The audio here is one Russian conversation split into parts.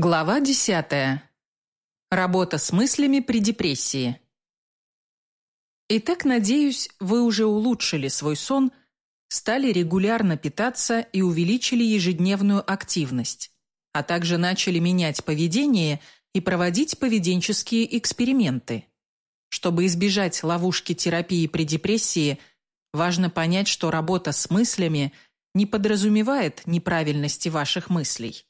Глава 10. Работа с мыслями при депрессии. Итак, надеюсь, вы уже улучшили свой сон, стали регулярно питаться и увеличили ежедневную активность, а также начали менять поведение и проводить поведенческие эксперименты. Чтобы избежать ловушки терапии при депрессии, важно понять, что работа с мыслями не подразумевает неправильности ваших мыслей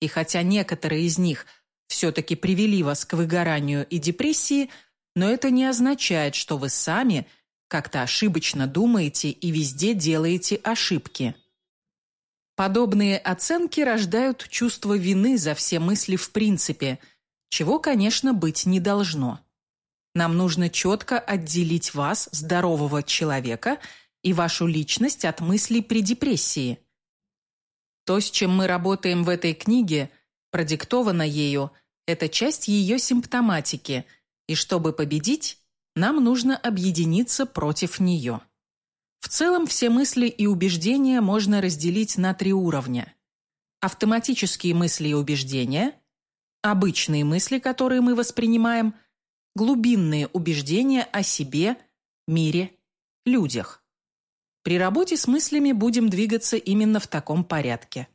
и хотя некоторые из них все-таки привели вас к выгоранию и депрессии, но это не означает, что вы сами как-то ошибочно думаете и везде делаете ошибки. Подобные оценки рождают чувство вины за все мысли в принципе, чего, конечно, быть не должно. Нам нужно четко отделить вас, здорового человека, и вашу личность от мыслей при депрессии – то, с чем мы работаем в этой книге, продиктовано ею, это часть ее симптоматики, и чтобы победить, нам нужно объединиться против нее. В целом все мысли и убеждения можно разделить на три уровня. Автоматические мысли и убеждения, обычные мысли, которые мы воспринимаем, глубинные убеждения о себе, мире, людях. При работе с мыслями будем двигаться именно в таком порядке.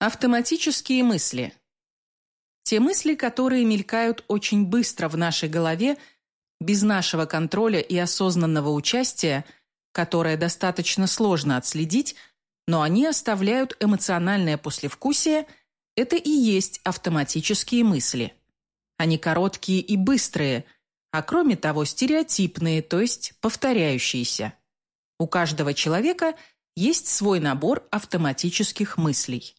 Автоматические мысли. Те мысли, которые мелькают очень быстро в нашей голове, без нашего контроля и осознанного участия, которое достаточно сложно отследить, но они оставляют эмоциональное послевкусие, это и есть автоматические мысли. Они короткие и быстрые, а кроме того стереотипные, то есть повторяющиеся. У каждого человека есть свой набор автоматических мыслей.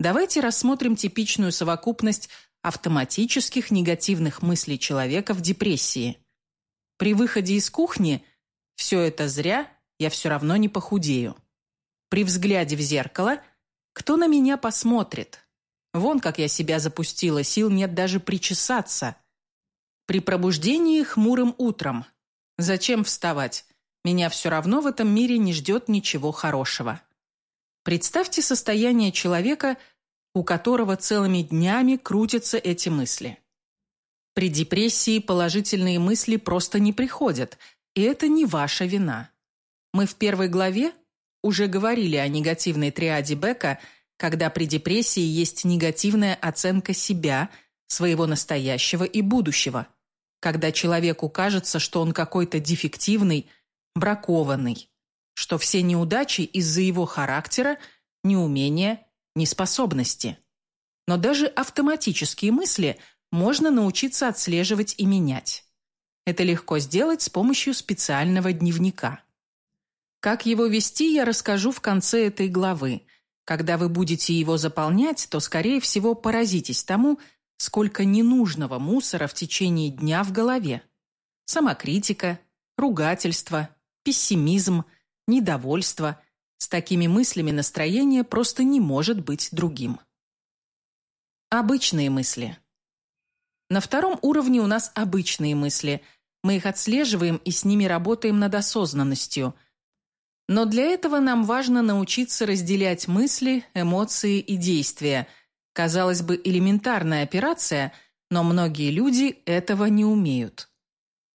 Давайте рассмотрим типичную совокупность автоматических негативных мыслей человека в депрессии. При выходе из кухни «все это зря, я все равно не похудею». При взгляде в зеркало «кто на меня посмотрит?» Вон как я себя запустила, сил нет даже причесаться. При пробуждении хмурым утром. Зачем вставать? Меня все равно в этом мире не ждет ничего хорошего. Представьте состояние человека, у которого целыми днями крутятся эти мысли. При депрессии положительные мысли просто не приходят, и это не ваша вина. Мы в первой главе уже говорили о негативной триаде Бека, когда при депрессии есть негативная оценка себя, своего настоящего и будущего. Когда человеку кажется, что он какой-то дефективный, бракованный, что все неудачи из-за его характера, неумения, неспособности. Но даже автоматические мысли можно научиться отслеживать и менять. Это легко сделать с помощью специального дневника. Как его вести, я расскажу в конце этой главы. Когда вы будете его заполнять, то, скорее всего, поразитесь тому, сколько ненужного мусора в течение дня в голове. Самокритика, ругательство, пессимизм, недовольство. С такими мыслями настроение просто не может быть другим. Обычные мысли. На втором уровне у нас обычные мысли. Мы их отслеживаем и с ними работаем над осознанностью. Но для этого нам важно научиться разделять мысли, эмоции и действия. Казалось бы, элементарная операция, но многие люди этого не умеют.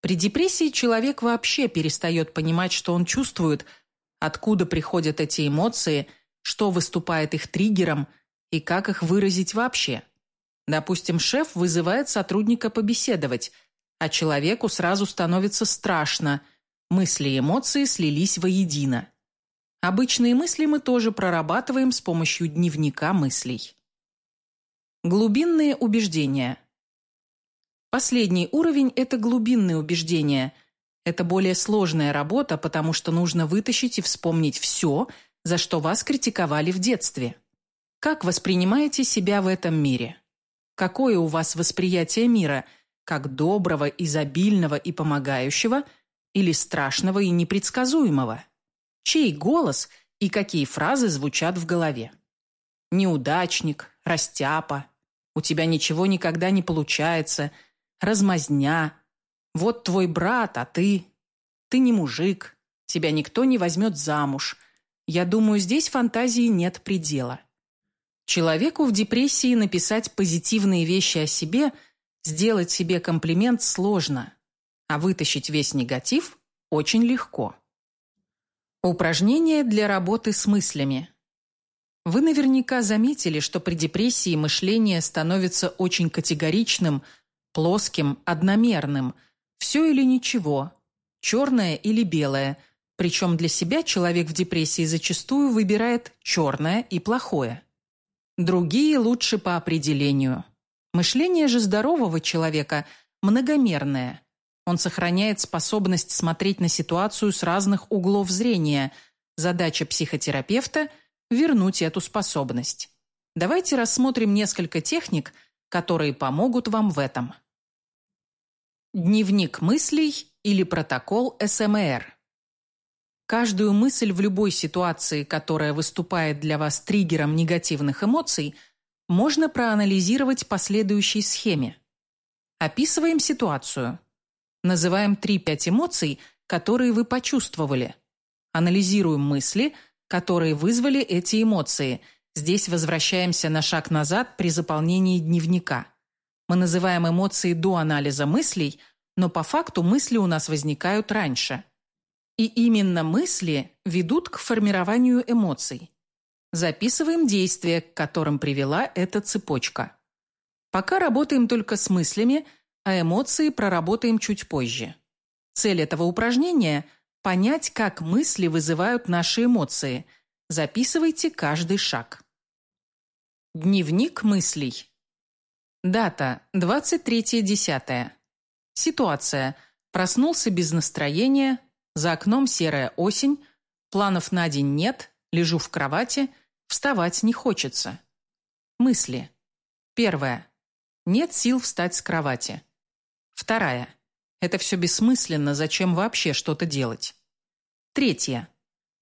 При депрессии человек вообще перестает понимать, что он чувствует, откуда приходят эти эмоции, что выступает их триггером и как их выразить вообще. Допустим, шеф вызывает сотрудника побеседовать, а человеку сразу становится страшно, мысли и эмоции слились воедино. Обычные мысли мы тоже прорабатываем с помощью дневника мыслей. Глубинные убеждения – Последний уровень – это глубинные убеждения. Это более сложная работа, потому что нужно вытащить и вспомнить все, за что вас критиковали в детстве. Как воспринимаете себя в этом мире? Какое у вас восприятие мира, как доброго, изобильного и помогающего, или страшного и непредсказуемого? Чей голос и какие фразы звучат в голове? Неудачник, растяпа, у тебя ничего никогда не получается – размазня. Вот твой брат, а ты... Ты не мужик, тебя никто не возьмет замуж. Я думаю, здесь фантазии нет предела. Человеку в депрессии написать позитивные вещи о себе, сделать себе комплимент сложно, а вытащить весь негатив очень легко. Упражнение для работы с мыслями. Вы наверняка заметили, что при депрессии мышление становится очень категоричным, плоским, одномерным. Все или ничего, черное или белое. Причем для себя человек в депрессии зачастую выбирает черное и плохое. Другие лучше по определению. Мышление же здорового человека многомерное. Он сохраняет способность смотреть на ситуацию с разных углов зрения. Задача психотерапевта – вернуть эту способность. Давайте рассмотрим несколько техник, которые помогут вам в этом. Дневник мыслей или протокол СМР. Каждую мысль в любой ситуации, которая выступает для вас триггером негативных эмоций, можно проанализировать по следующей схеме. Описываем ситуацию. Называем 3-5 эмоций, которые вы почувствовали. Анализируем мысли – которые вызвали эти эмоции. Здесь возвращаемся на шаг назад при заполнении дневника. Мы называем эмоции до анализа мыслей, но по факту мысли у нас возникают раньше. И именно мысли ведут к формированию эмоций. Записываем действия, к которым привела эта цепочка. Пока работаем только с мыслями, а эмоции проработаем чуть позже. Цель этого упражнения – Понять, как мысли вызывают наши эмоции. Записывайте каждый шаг. Дневник мыслей. Дата 23.10. Ситуация. Проснулся без настроения, за окном серая осень, планов на день нет, лежу в кровати, вставать не хочется. Мысли. Первая. Нет сил встать с кровати. Вторая. Это все бессмысленно, зачем вообще что-то делать? Третье.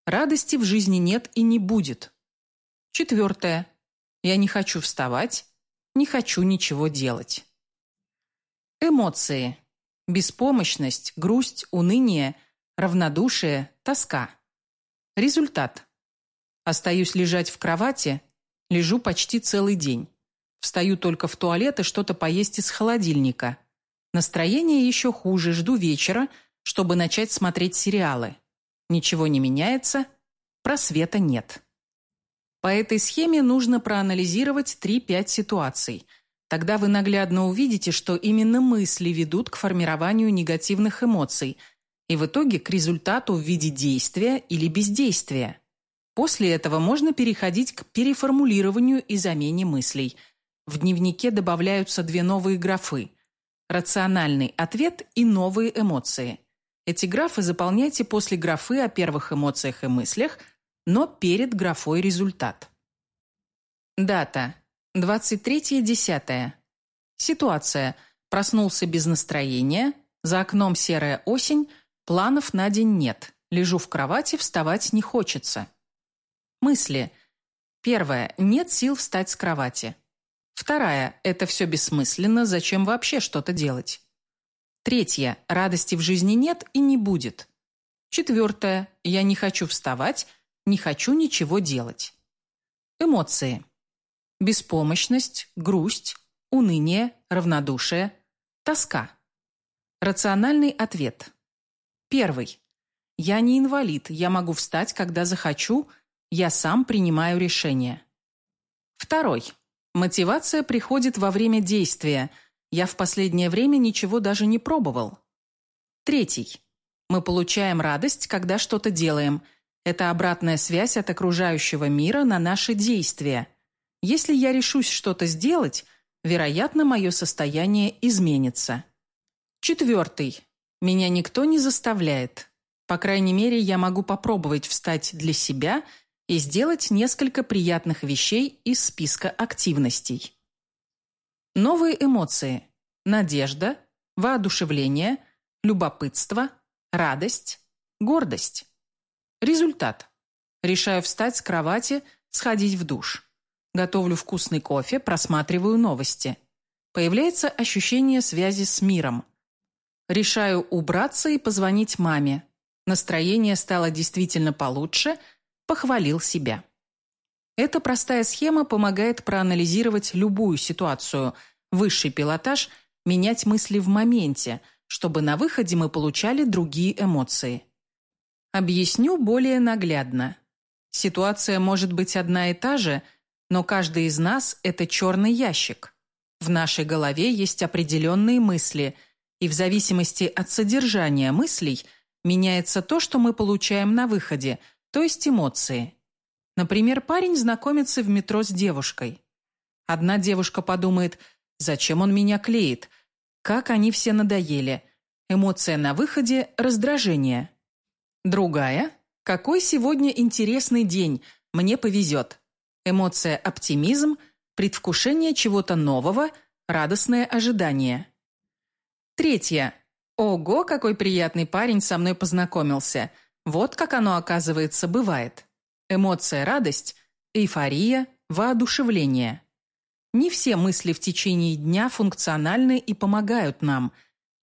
Радости в жизни нет и не будет. Четвертое. Я не хочу вставать, не хочу ничего делать. Эмоции. Беспомощность, грусть, уныние, равнодушие, тоска. Результат. Остаюсь лежать в кровати, лежу почти целый день. Встаю только в туалет и что-то поесть из холодильника – Настроение еще хуже, жду вечера, чтобы начать смотреть сериалы. Ничего не меняется, просвета нет. По этой схеме нужно проанализировать 3-5 ситуаций. Тогда вы наглядно увидите, что именно мысли ведут к формированию негативных эмоций и в итоге к результату в виде действия или бездействия. После этого можно переходить к переформулированию и замене мыслей. В дневнике добавляются две новые графы – рациональный ответ и новые эмоции. Эти графы заполняйте после графы о первых эмоциях и мыслях, но перед графой результат. Дата. 23.10. Ситуация. Проснулся без настроения, за окном серая осень, планов на день нет, лежу в кровати, вставать не хочется. Мысли. Первое. Нет сил встать с кровати. Вторая – это все бессмысленно, зачем вообще что-то делать. Третья – радости в жизни нет и не будет. Четвертое – я не хочу вставать, не хочу ничего делать. Эмоции. Беспомощность, грусть, уныние, равнодушие, тоска. Рациональный ответ. Первый. Я не инвалид, я могу встать, когда захочу, я сам принимаю решение. Второй. Мотивация приходит во время действия. Я в последнее время ничего даже не пробовал. Третий. Мы получаем радость, когда что-то делаем. Это обратная связь от окружающего мира на наши действия. Если я решусь что-то сделать, вероятно, мое состояние изменится. Четвертый. Меня никто не заставляет. По крайней мере, я могу попробовать встать для себя – и сделать несколько приятных вещей из списка активностей. Новые эмоции – надежда, воодушевление, любопытство, радость, гордость. Результат. Решаю встать с кровати, сходить в душ. Готовлю вкусный кофе, просматриваю новости. Появляется ощущение связи с миром. Решаю убраться и позвонить маме. Настроение стало действительно получше – похвалил себя. Эта простая схема помогает проанализировать любую ситуацию, высший пилотаж, менять мысли в моменте, чтобы на выходе мы получали другие эмоции. Объясню более наглядно. Ситуация может быть одна и та же, но каждый из нас – это черный ящик. В нашей голове есть определенные мысли, и в зависимости от содержания мыслей меняется то, что мы получаем на выходе, то есть эмоции. Например, парень знакомится в метро с девушкой. Одна девушка подумает «Зачем он меня клеит? Как они все надоели?» Эмоция на выходе – раздражение. Другая – «Какой сегодня интересный день? Мне повезет». Эмоция – оптимизм, предвкушение чего-то нового, радостное ожидание. Третья – «Ого, какой приятный парень со мной познакомился. Вот как оно, оказывается, бывает». Эмоция – радость, эйфория, воодушевление. Не все мысли в течение дня функциональны и помогают нам.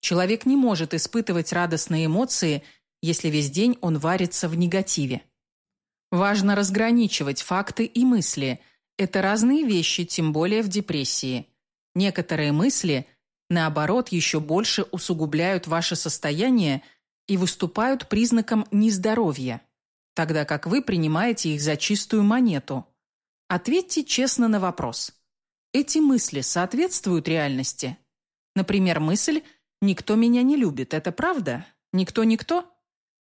Человек не может испытывать радостные эмоции, если весь день он варится в негативе. Важно разграничивать факты и мысли. Это разные вещи, тем более в депрессии. Некоторые мысли, наоборот, еще больше усугубляют ваше состояние и выступают признаком нездоровья тогда как вы принимаете их за чистую монету. Ответьте честно на вопрос. Эти мысли соответствуют реальности? Например, мысль «никто меня не любит» – это правда? Никто-никто?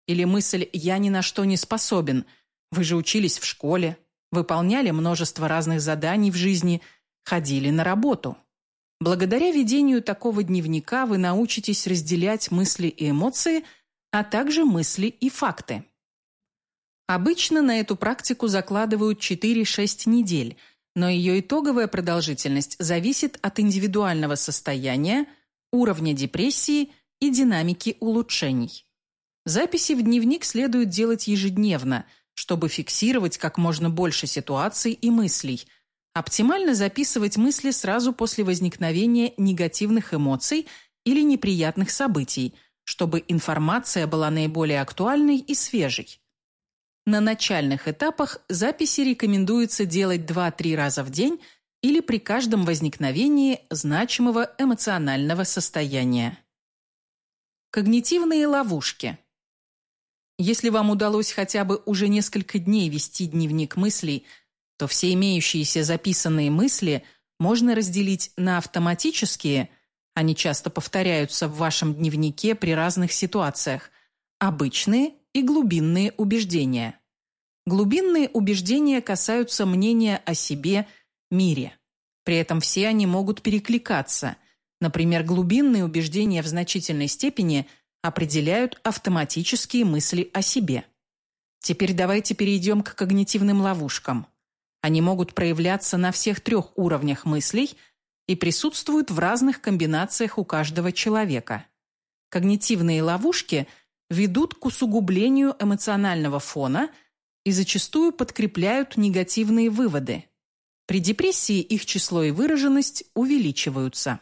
Или мысль «я ни на что не способен», вы же учились в школе, выполняли множество разных заданий в жизни, ходили на работу. Благодаря ведению такого дневника вы научитесь разделять мысли и эмоции, а также мысли и факты. Обычно на эту практику закладывают 4-6 недель, но ее итоговая продолжительность зависит от индивидуального состояния, уровня депрессии и динамики улучшений. Записи в дневник следует делать ежедневно, чтобы фиксировать как можно больше ситуаций и мыслей. Оптимально записывать мысли сразу после возникновения негативных эмоций или неприятных событий, чтобы информация была наиболее актуальной и свежей. На начальных этапах записи рекомендуется делать 2-3 раза в день или при каждом возникновении значимого эмоционального состояния. Когнитивные ловушки. Если вам удалось хотя бы уже несколько дней вести дневник мыслей, то все имеющиеся записанные мысли можно разделить на автоматические, они часто повторяются в вашем дневнике при разных ситуациях, обычные и глубинные убеждения. Глубинные убеждения касаются мнения о себе, мире. При этом все они могут перекликаться. Например, глубинные убеждения в значительной степени определяют автоматические мысли о себе. Теперь давайте перейдем к когнитивным ловушкам. Они могут проявляться на всех трех уровнях мыслей и присутствуют в разных комбинациях у каждого человека. Когнитивные ловушки – ведут к усугублению эмоционального фона и зачастую подкрепляют негативные выводы. При депрессии их число и выраженность увеличиваются.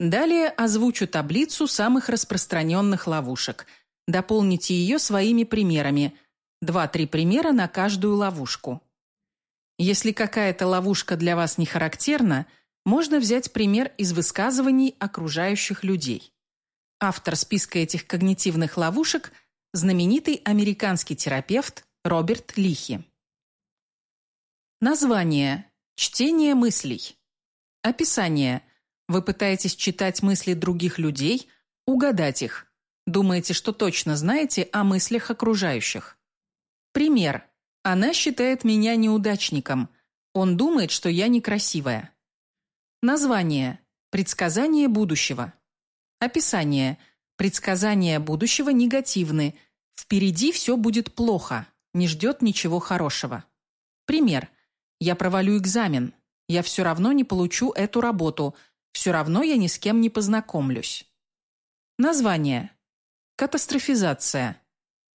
Далее озвучу таблицу самых распространенных ловушек. Дополните ее своими примерами. Два-три примера на каждую ловушку. Если какая-то ловушка для вас не характерна, можно взять пример из высказываний окружающих людей. Автор списка этих когнитивных ловушек – знаменитый американский терапевт Роберт Лихи. Название. Чтение мыслей. Описание. Вы пытаетесь читать мысли других людей, угадать их. Думаете, что точно знаете о мыслях окружающих. Пример. Она считает меня неудачником. Он думает, что я некрасивая. Название. Предсказание будущего. Описание. Предсказания будущего негативны. Впереди все будет плохо. Не ждет ничего хорошего. Пример. Я провалю экзамен. Я все равно не получу эту работу. Все равно я ни с кем не познакомлюсь. Название. Катастрофизация.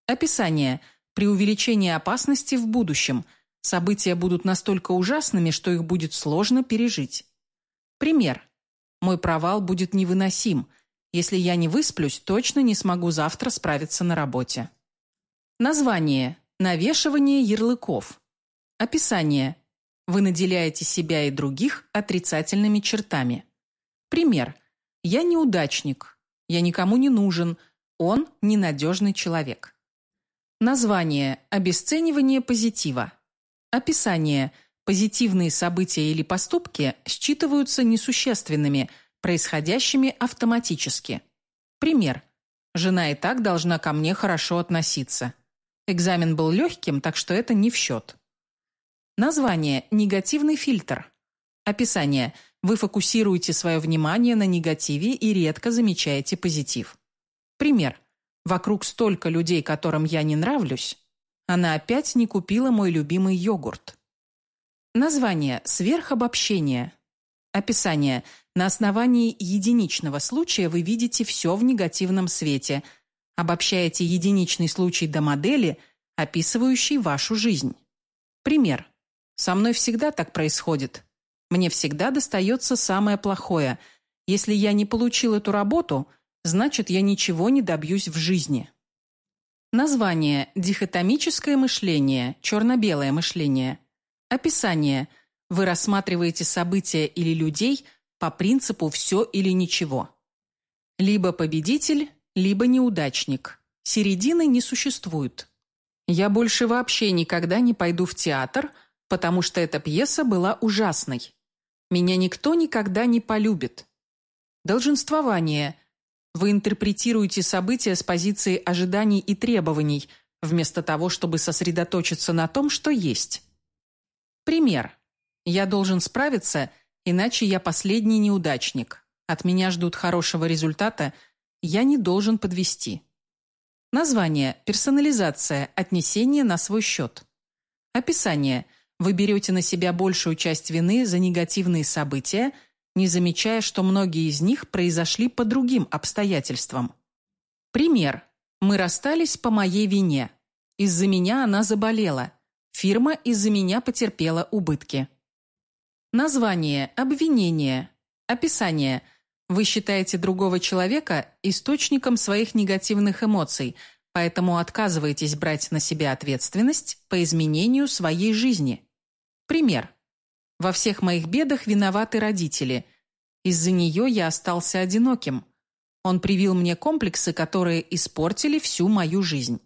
Описание. При увеличении опасности в будущем. События будут настолько ужасными, что их будет сложно пережить. Пример. Мой провал будет невыносим – если я не высплюсь, точно не смогу завтра справиться на работе. Название. Навешивание ярлыков. Описание. Вы наделяете себя и других отрицательными чертами. Пример. Я неудачник. Я никому не нужен. Он ненадежный человек. Название. Обесценивание позитива. Описание. Позитивные события или поступки считываются несущественными, происходящими автоматически. Пример. Жена и так должна ко мне хорошо относиться. Экзамен был легким, так что это не в счет. Название «Негативный фильтр». Описание. Вы фокусируете свое внимание на негативе и редко замечаете позитив. Пример. Вокруг столько людей, которым я не нравлюсь. Она опять не купила мой любимый йогурт. Название «Сверхобобщение». Описание. На основании единичного случая вы видите все в негативном свете. Обобщаете единичный случай до модели, описывающей вашу жизнь. Пример. Со мной всегда так происходит. Мне всегда достается самое плохое. Если я не получил эту работу, значит, я ничего не добьюсь в жизни. Название «Дихотомическое мышление», «Черно-белое мышление». Описание. Вы рассматриваете события или людей по принципу «все или ничего». Либо победитель, либо неудачник. Середины не существует. Я больше вообще никогда не пойду в театр – потому что эта пьеса была ужасной. Меня никто никогда не полюбит. Долженствование. Вы интерпретируете события с позиции ожиданий и требований, вместо того, чтобы сосредоточиться на том, что есть. Пример. Я должен справиться, иначе я последний неудачник. От меня ждут хорошего результата, я не должен подвести. Название. Персонализация. Отнесение на свой счет. Описание. Вы берете на себя большую часть вины за негативные события, не замечая, что многие из них произошли по другим обстоятельствам. Пример. Мы расстались по моей вине. Из-за меня она заболела. Фирма из-за меня потерпела убытки. Название, обвинение, описание. Вы считаете другого человека источником своих негативных эмоций, поэтому отказываетесь брать на себя ответственность по изменению своей жизни. Пример. Во всех моих бедах виноваты родители. Из-за нее я остался одиноким. Он привил мне комплексы, которые испортили всю мою жизнь.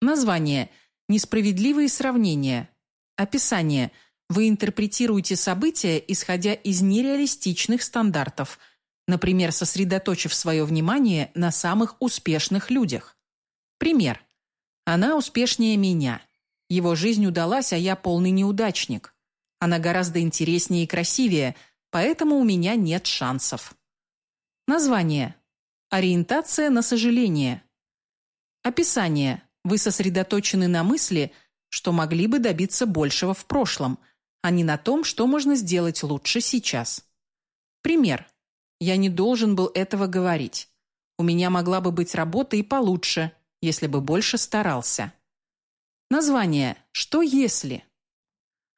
Название. Несправедливые сравнения. Описание. Вы интерпретируете события, исходя из нереалистичных стандартов, например, сосредоточив свое внимание на самых успешных людях. Пример. Она успешнее меня. Его жизнь удалась, а я полный неудачник. Она гораздо интереснее и красивее, поэтому у меня нет шансов. Название. Ориентация на сожаление. Описание. Вы сосредоточены на мысли, что могли бы добиться большего в прошлом, а не на том, что можно сделать лучше сейчас. Пример. Я не должен был этого говорить. У меня могла бы быть работа и получше, если бы больше старался. Название «Что если?».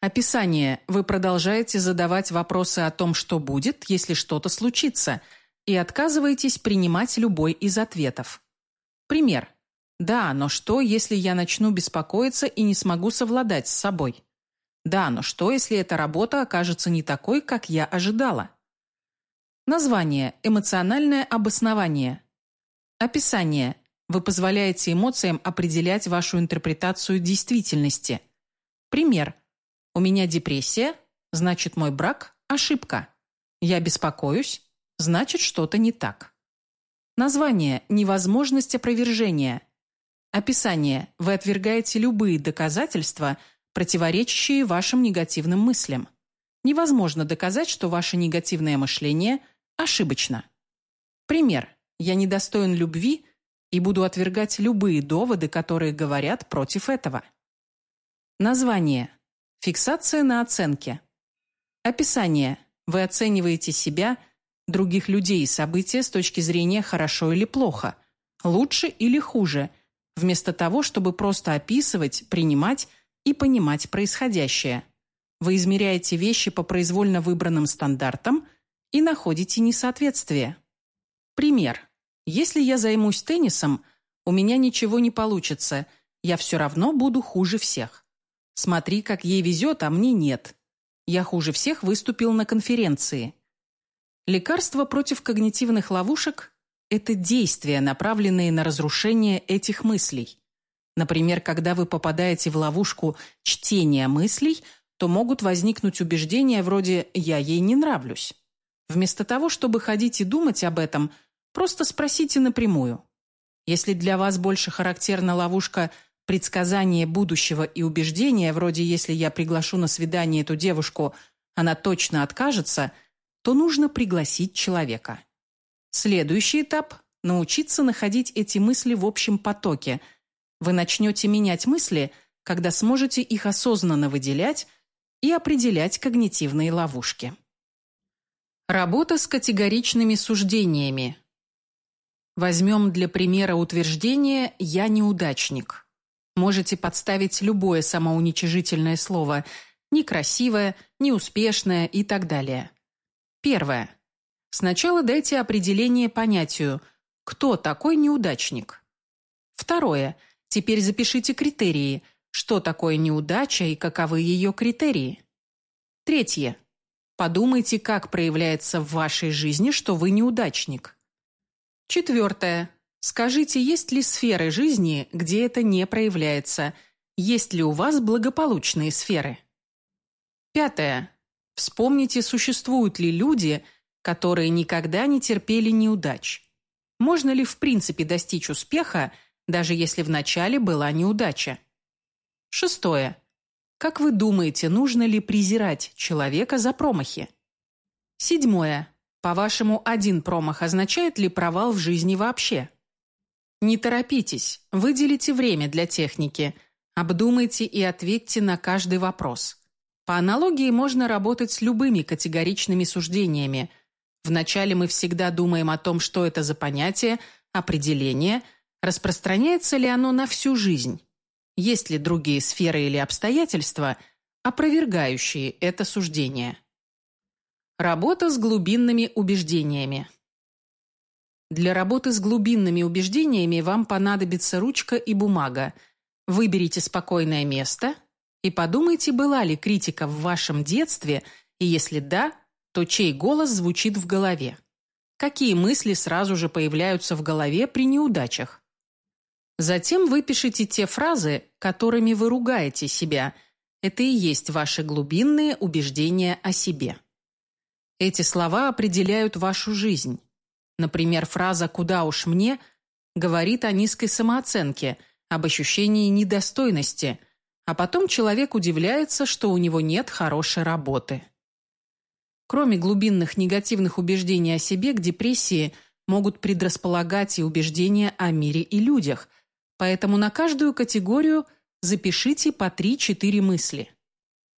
Описание «Вы продолжаете задавать вопросы о том, что будет, если что-то случится, и отказываетесь принимать любой из ответов». Пример. «Да, но что, если я начну беспокоиться и не смогу совладать с собой?» «Да, но что, если эта работа окажется не такой, как я ожидала?» Название «Эмоциональное обоснование». Описание вы позволяете эмоциям определять вашу интерпретацию действительности. Пример. У меня депрессия, значит мой брак – ошибка. Я беспокоюсь, значит что-то не так. Название – невозможность опровержения. Описание – вы отвергаете любые доказательства, противоречащие вашим негативным мыслям. Невозможно доказать, что ваше негативное мышление ошибочно. Пример. Я недостоин любви – и буду отвергать любые доводы, которые говорят против этого. Название. Фиксация на оценке. Описание. Вы оцениваете себя, других людей и события с точки зрения хорошо или плохо, лучше или хуже, вместо того, чтобы просто описывать, принимать и понимать происходящее. Вы измеряете вещи по произвольно выбранным стандартам и находите несоответствие. Пример. Если я займусь теннисом, у меня ничего не получится, я все равно буду хуже всех. Смотри, как ей везет, а мне нет. Я хуже всех выступил на конференции. Лекарство против когнитивных ловушек – это действия, направленные на разрушение этих мыслей. Например, когда вы попадаете в ловушку чтения мыслей, то могут возникнуть убеждения вроде «я ей не нравлюсь». Вместо того, чтобы ходить и думать об этом, просто спросите напрямую. Если для вас больше характерна ловушка предсказания будущего и убеждения, вроде «если я приглашу на свидание эту девушку, она точно откажется», то нужно пригласить человека. Следующий этап – научиться находить эти мысли в общем потоке. Вы начнете менять мысли, когда сможете их осознанно выделять и определять когнитивные ловушки. Работа с категоричными суждениями. Возьмем для примера утверждение «я неудачник». Можете подставить любое самоуничижительное слово «некрасивое», «неуспешное» и так далее. Первое. Сначала дайте определение понятию «кто такой неудачник?». Второе. Теперь запишите критерии «что такое неудача и каковы ее критерии?». Третье. Подумайте, как проявляется в вашей жизни, что вы неудачник. Четвертое. Скажите, есть ли сферы жизни, где это не проявляется? Есть ли у вас благополучные сферы? Пятое. Вспомните, существуют ли люди, которые никогда не терпели неудач. Можно ли в принципе достичь успеха, даже если в начале была неудача? Шестое. Как вы думаете, нужно ли презирать человека за промахи? Седьмое. По-вашему, один промах означает ли провал в жизни вообще? Не торопитесь, выделите время для техники, обдумайте и ответьте на каждый вопрос. По аналогии можно работать с любыми категоричными суждениями. Вначале мы всегда думаем о том, что это за понятие, определение, распространяется ли оно на всю жизнь. Есть ли другие сферы или обстоятельства, опровергающие это суждение. Работа с глубинными убеждениями. Для работы с глубинными убеждениями вам понадобится ручка и бумага. Выберите спокойное место и подумайте, была ли критика в вашем детстве, и если да, то чей голос звучит в голове. Какие мысли сразу же появляются в голове при неудачах? Затем выпишите те фразы, которыми вы ругаете себя. Это и есть ваши глубинные убеждения о себе. Эти слова определяют вашу жизнь. Например, фраза «куда уж мне» говорит о низкой самооценке, об ощущении недостойности, а потом человек удивляется, что у него нет хорошей работы. Кроме глубинных негативных убеждений о себе, к депрессии могут предрасполагать и убеждения о мире и людях, поэтому на каждую категорию запишите по 3-4 мысли.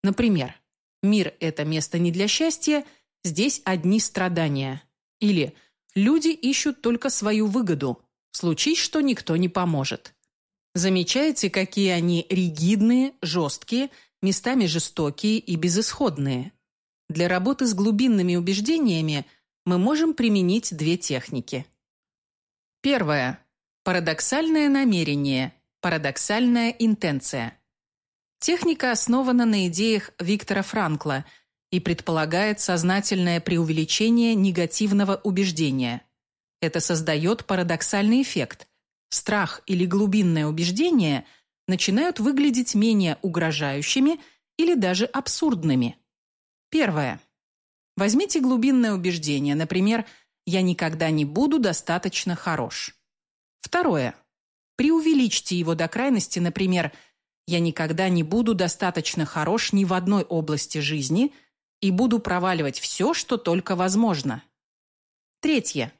Например, «Мир – это место не для счастья», Здесь одни страдания. Или люди ищут только свою выгоду. Случись, что никто не поможет. Замечаете, какие они ригидные, жесткие, местами жестокие и безысходные. Для работы с глубинными убеждениями мы можем применить две техники. Первое. Парадоксальное намерение, парадоксальная интенция. Техника основана на идеях Виктора Франкла – и предполагает сознательное преувеличение негативного убеждения. Это создает парадоксальный эффект. Страх или глубинное убеждение начинают выглядеть менее угрожающими или даже абсурдными. Первое. Возьмите глубинное убеждение, например, «я никогда не буду достаточно хорош». Второе. Преувеличьте его до крайности, например, «я никогда не буду достаточно хорош ни в одной области жизни», и буду проваливать все, что только возможно. Третье.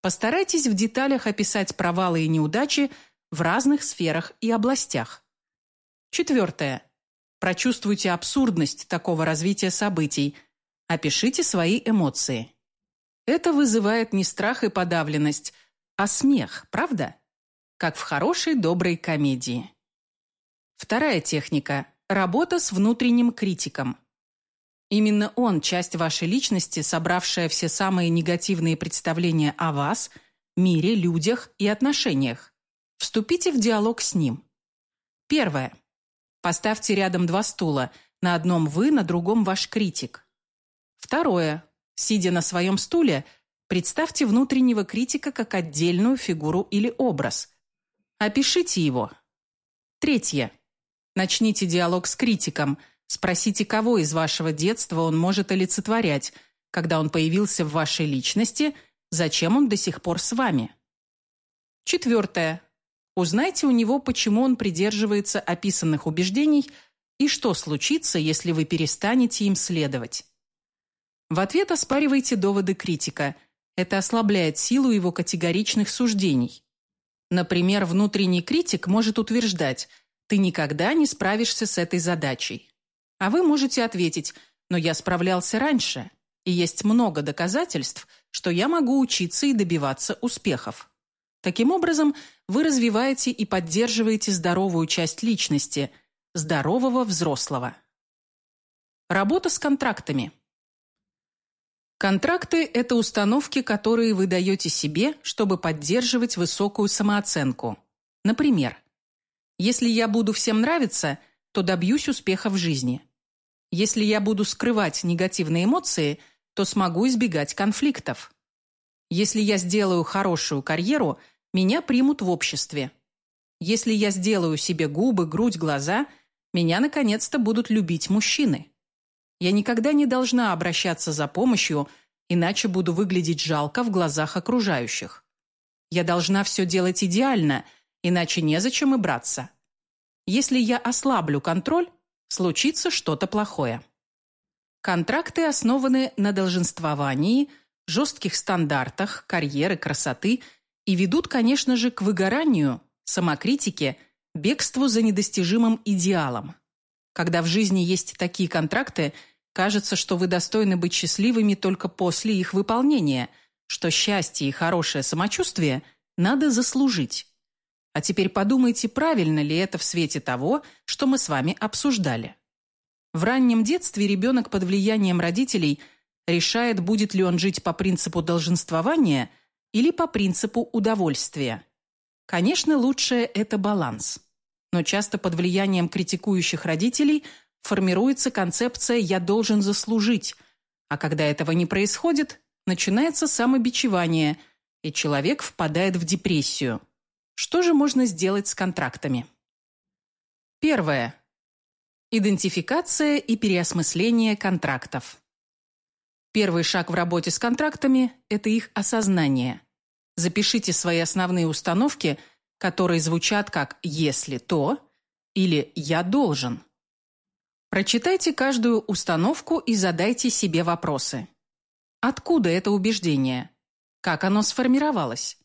Постарайтесь в деталях описать провалы и неудачи в разных сферах и областях. Четвертое. Прочувствуйте абсурдность такого развития событий. Опишите свои эмоции. Это вызывает не страх и подавленность, а смех, правда? Как в хорошей доброй комедии. Вторая техника – работа с внутренним критиком. Именно он – часть вашей личности, собравшая все самые негативные представления о вас, мире, людях и отношениях. Вступите в диалог с ним. Первое. Поставьте рядом два стула. На одном вы, на другом ваш критик. Второе. Сидя на своем стуле, представьте внутреннего критика как отдельную фигуру или образ. Опишите его. Третье. Начните диалог с критиком. Спросите, кого из вашего детства он может олицетворять, когда он появился в вашей личности, зачем он до сих пор с вами. Четвертое. Узнайте у него, почему он придерживается описанных убеждений и что случится, если вы перестанете им следовать. В ответ оспаривайте доводы критика. Это ослабляет силу его категоричных суждений. Например, внутренний критик может утверждать «ты никогда не справишься с этой задачей». А вы можете ответить «но я справлялся раньше, и есть много доказательств, что я могу учиться и добиваться успехов». Таким образом, вы развиваете и поддерживаете здоровую часть личности, здорового взрослого. Работа с контрактами. Контракты – это установки, которые вы даете себе, чтобы поддерживать высокую самооценку. Например, если я буду всем нравиться, то добьюсь успеха в жизни. Если я буду скрывать негативные эмоции, то смогу избегать конфликтов. Если я сделаю хорошую карьеру – меня примут в обществе. Если я сделаю себе губы, грудь, глаза, меня наконец-то будут любить мужчины. Я никогда не должна обращаться за помощью, иначе буду выглядеть жалко в глазах окружающих. Я должна все делать идеально, иначе незачем и браться. Если я ослаблю контроль, случится что-то плохое. Контракты основаны на долженствовании, жестких стандартах, карьеры, красоты – и ведут, конечно же, к выгоранию, самокритике, бегству за недостижимым идеалом. Когда в жизни есть такие контракты, кажется, что вы достойны быть счастливыми только после их выполнения, что счастье и хорошее самочувствие надо заслужить. А теперь подумайте, правильно ли это в свете того, что мы с вами обсуждали. В раннем детстве ребенок под влиянием родителей решает, будет ли он жить по принципу долженствования – или по принципу удовольствия. Конечно, лучшее – это баланс. Но часто под влиянием критикующих родителей формируется концепция «я должен заслужить», а когда этого не происходит, начинается самобичевание, и человек впадает в депрессию. Что же можно сделать с контрактами? Первое. Идентификация и переосмысление контрактов. Первый шаг в работе с контрактами – это их осознание. Запишите свои основные установки, которые звучат как «если то» или «я должен». Прочитайте каждую установку и задайте себе вопросы. Откуда это убеждение? Как оно сформировалось?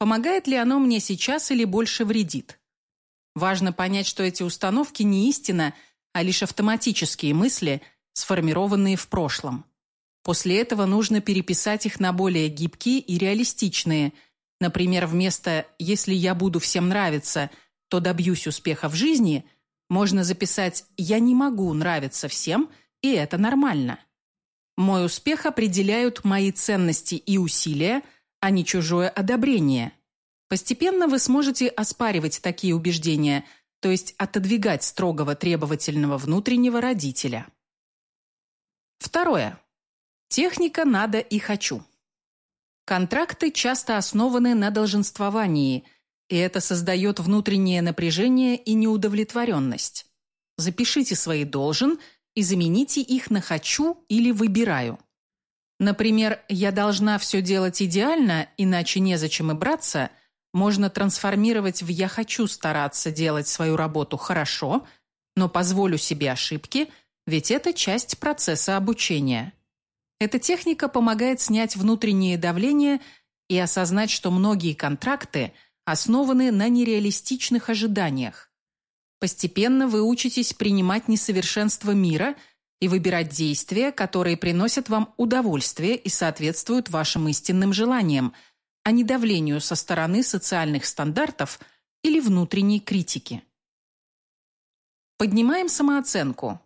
Помогает ли оно мне сейчас или больше вредит? Важно понять, что эти установки не истина, а лишь автоматические мысли, сформированные в прошлом. После этого нужно переписать их на более гибкие и реалистичные. Например, вместо «если я буду всем нравиться, то добьюсь успеха в жизни» можно записать «я не могу нравиться всем, и это нормально». Мой успех определяют мои ценности и усилия, а не чужое одобрение. Постепенно вы сможете оспаривать такие убеждения, то есть отодвигать строгого требовательного внутреннего родителя. Второе. Техника «надо» и «хочу». Контракты часто основаны на долженствовании, и это создает внутреннее напряжение и неудовлетворенность. Запишите свои «должен» и замените их на «хочу» или «выбираю». Например, «я должна все делать идеально, иначе незачем и браться» можно трансформировать в «я хочу стараться делать свою работу хорошо», но позволю себе ошибки, ведь это часть процесса обучения. Эта техника помогает снять внутреннее давление и осознать, что многие контракты основаны на нереалистичных ожиданиях. Постепенно вы учитесь принимать несовершенство мира и выбирать действия, которые приносят вам удовольствие и соответствуют вашим истинным желаниям, а не давлению со стороны социальных стандартов или внутренней критики. Поднимаем самооценку.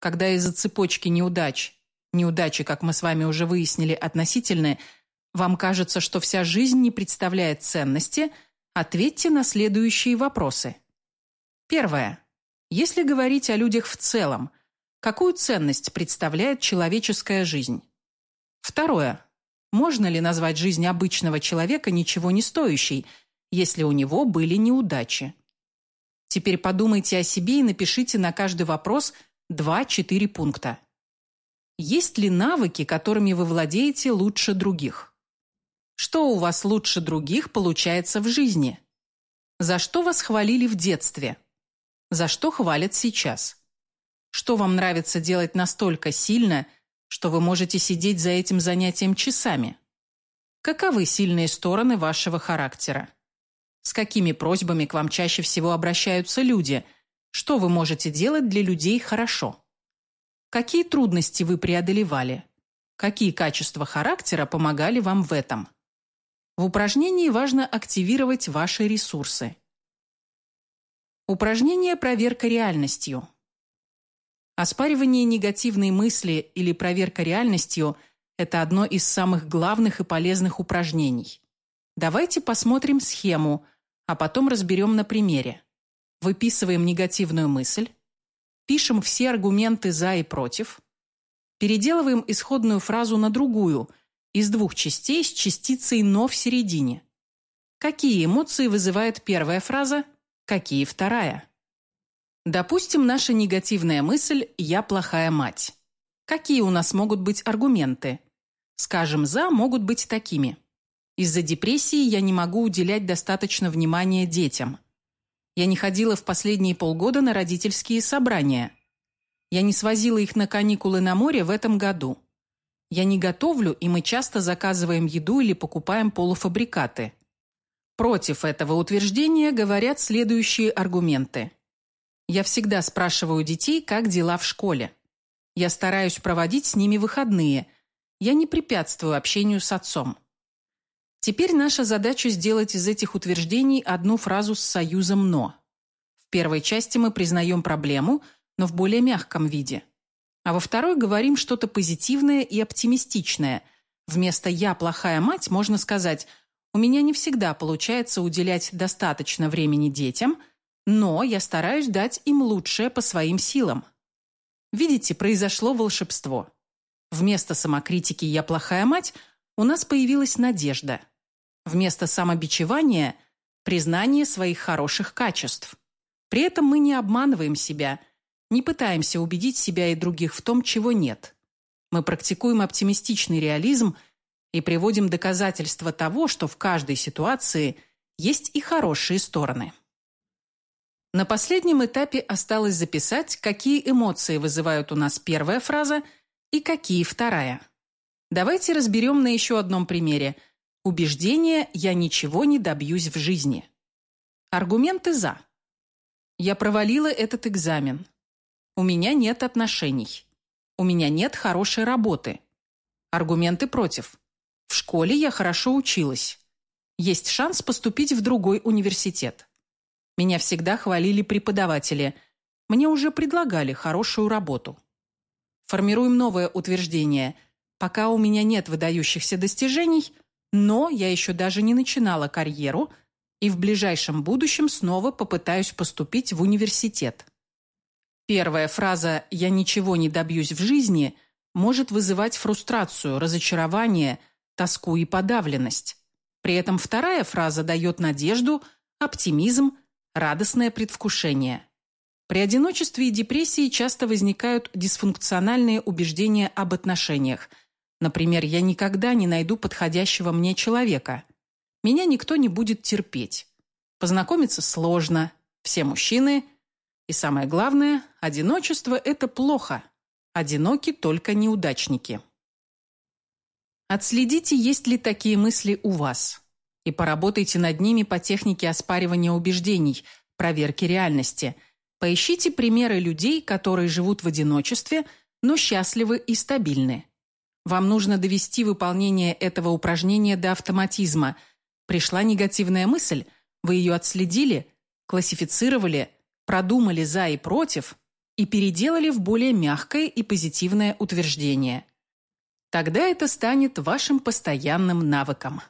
Когда из-за цепочки неудач неудачи, как мы с вами уже выяснили, относительны, вам кажется, что вся жизнь не представляет ценности, ответьте на следующие вопросы. Первое. Если говорить о людях в целом, какую ценность представляет человеческая жизнь? Второе. Можно ли назвать жизнь обычного человека ничего не стоящей, если у него были неудачи? Теперь подумайте о себе и напишите на каждый вопрос 2-4 пункта. Есть ли навыки, которыми вы владеете лучше других? Что у вас лучше других получается в жизни? За что вас хвалили в детстве? За что хвалят сейчас? Что вам нравится делать настолько сильно, что вы можете сидеть за этим занятием часами? Каковы сильные стороны вашего характера? С какими просьбами к вам чаще всего обращаются люди? Что вы можете делать для людей хорошо? Какие трудности вы преодолевали? Какие качества характера помогали вам в этом? В упражнении важно активировать ваши ресурсы. Упражнение «Проверка реальностью». Оспаривание негативной мысли или проверка реальностью – это одно из самых главных и полезных упражнений. Давайте посмотрим схему, а потом разберем на примере. Выписываем негативную мысль, пишем все аргументы «за» и «против», переделываем исходную фразу на другую, из двух частей с частицей «но» в середине. Какие эмоции вызывает первая фраза – Какие вторая? Допустим, наша негативная мысль «я плохая мать». Какие у нас могут быть аргументы? Скажем, «за» могут быть такими. Из-за депрессии я не могу уделять достаточно внимания детям. Я не ходила в последние полгода на родительские собрания. Я не свозила их на каникулы на море в этом году. Я не готовлю, и мы часто заказываем еду или покупаем полуфабрикаты. Против этого утверждения говорят следующие аргументы. Я всегда спрашиваю детей, как дела в школе. Я стараюсь проводить с ними выходные. Я не препятствую общению с отцом. Теперь наша задача сделать из этих утверждений одну фразу с союзом «но». В первой части мы признаем проблему, но в более мягком виде. А во второй говорим что-то позитивное и оптимистичное. Вместо «я плохая мать» можно сказать – у меня не всегда получается уделять достаточно времени детям, но я стараюсь дать им лучшее по своим силам. Видите, произошло волшебство. Вместо самокритики «я плохая мать» у нас появилась надежда. Вместо самобичевания – признание своих хороших качеств. При этом мы не обманываем себя, не пытаемся убедить себя и других в том, чего нет. Мы практикуем оптимистичный реализм – и приводим доказательства того, что в каждой ситуации есть и хорошие стороны. На последнем этапе осталось записать, какие эмоции вызывают у нас первая фраза и какие вторая. Давайте разберем на еще одном примере. Убеждение «я ничего не добьюсь в жизни». Аргументы «за». Я провалила этот экзамен. У меня нет отношений. У меня нет хорошей работы. Аргументы против. В школе я хорошо училась. Есть шанс поступить в другой университет. Меня всегда хвалили преподаватели. Мне уже предлагали хорошую работу. Формируем новое утверждение. Пока у меня нет выдающихся достижений, но я еще даже не начинала карьеру и в ближайшем будущем снова попытаюсь поступить в университет. Первая фраза «я ничего не добьюсь в жизни» может вызывать фрустрацию, разочарование – тоску и подавленность. При этом вторая фраза дает надежду, оптимизм, радостное предвкушение. При одиночестве и депрессии часто возникают дисфункциональные убеждения об отношениях. Например, я никогда не найду подходящего мне человека. Меня никто не будет терпеть. Познакомиться сложно. Все мужчины. И самое главное, одиночество – это плохо. Одиноки только неудачники. Отследите, есть ли такие мысли у вас. И поработайте над ними по технике оспаривания убеждений, проверки реальности. Поищите примеры людей, которые живут в одиночестве, но счастливы и стабильны. Вам нужно довести выполнение этого упражнения до автоматизма. Пришла негативная мысль, вы ее отследили, классифицировали, продумали «за» и «против» и переделали в более мягкое и позитивное утверждение – Тогда это станет вашим постоянным навыком.